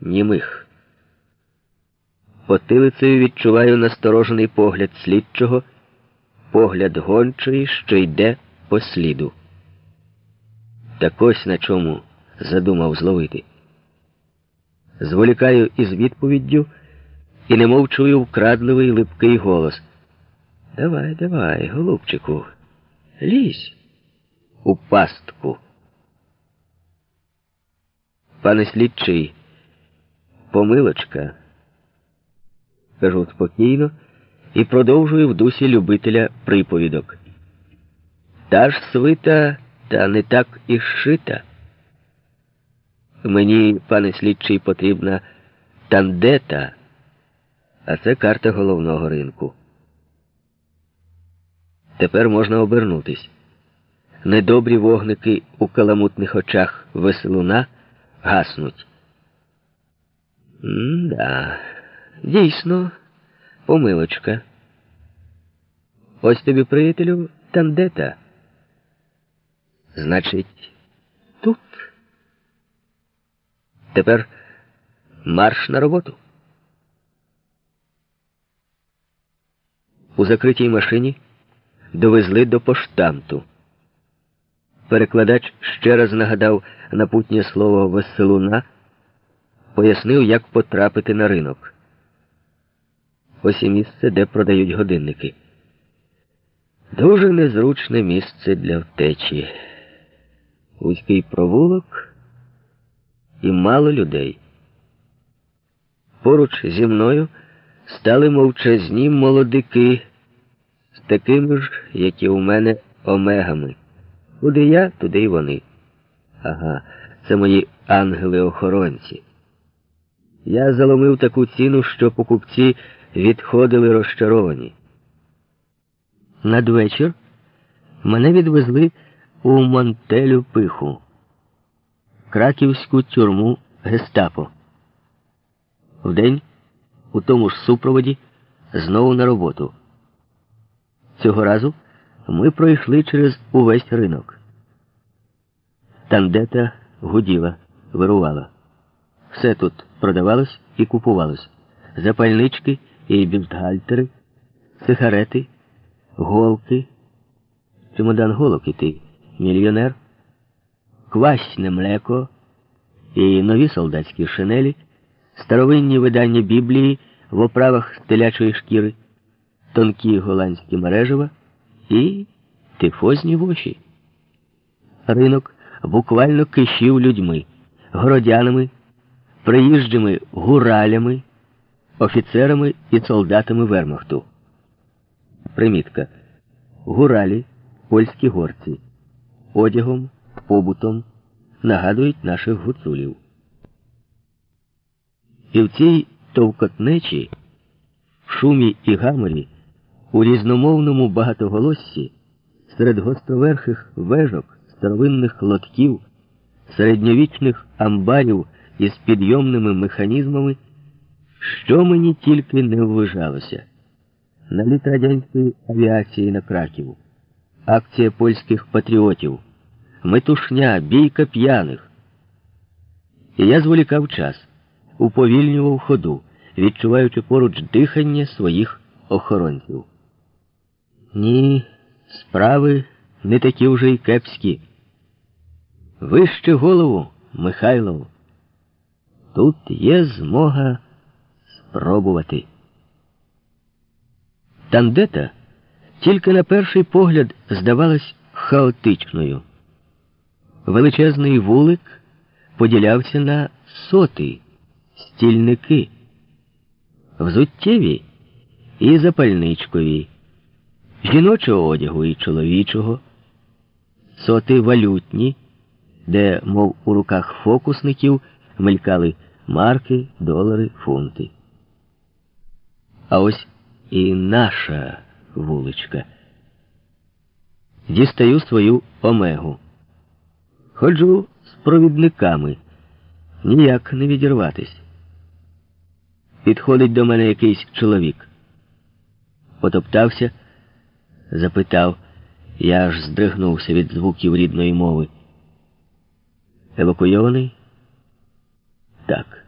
німих. Потилицею відчуваю насторожений погляд слідчого, погляд гончої, що йде по сліду. Так ось на чому задумав зловити. Зволікаю із відповіддю і немов чую вкрадливий липкий голос. Давай, давай, голубчику, лізь у пастку. Пане слідчий, помилочка, кажу спокійно і продовжую в дусі любителя приповідок. Та ж свита, та не так і шита. Мені, пане слідчий, потрібна тандета, а це карта головного ринку. Тепер можна обернутись. Недобрі вогники у каламутних очах веселуна гаснуть. М-да, дійсно, помилочка. Ось тобі, приятелю, тандета. Значить, тут. Тепер марш на роботу. У закритій машині довезли до поштамту. Перекладач ще раз нагадав напутнє слово веселуна, пояснив, як потрапити на ринок. Ось і місце, де продають годинники. Дуже незручне місце для втечі. Вузький провулок і мало людей. Поруч зі мною стали мовчазні молодики з такими ж, як і у мене, омегами. Куди я, туди й вони. Ага, це мої ангели-охоронці. Я заломив таку ціну, що покупці відходили розчаровані. Надвечір мене відвезли у Монтелю пиху, краківську тюрму гестапо. Вдень у тому ж супроводі знову на роботу. Цього разу ми пройшли через увесь ринок. Тандета гуділа, вирувала. Все тут продавалось і купувалось. Запальнички і бюстгальтери, сигарети, голки, чемодан голок і ти, мільйонер, квасне млеко і нові солдатські шинелі, старовинні видання Біблії в оправах стелячої шкіри, тонкі голландські мережева і тифозні воші. Ринок буквально кишів людьми, городянами, приїжджими гуралями, офіцерами і солдатами вермахту. Примітка. Гуралі, польські горці, одягом, побутом нагадують наших гуцулів. І в цій товкотнечі, в шумі і гаморі, у різномовному багатоголоссі, серед гостроверхих вежок, старовинних лотків, середньовічних амбарів із підйомними механізмами, що мені тільки не ввижалося. Наліт радянської авіації на Краків, акція польських патріотів, метушня, бійка п'яних. І я зволікав час, уповільнював ходу, відчуваючи поруч дихання своїх охоронців. Ні, справи не такі вже й кепські. Вище голову, Михайлов. Тут є змога спробувати. Тандета тільки на перший погляд здавалась хаотичною. Величезний вулик поділявся на соти, стільники, взуттєві і запальничкові, жіночого одягу і чоловічого, соти валютні, де, мов у руках фокусників, мелькали марки, долари, фунти. А ось і наша вуличка. Дістаю свою омегу. Ходжу з провідниками, ніяк не відірватись. Підходить до мене якийсь чоловік. Потоптався, запитав, я аж здригнувся від звуків рідної мови. Евакуйований? так.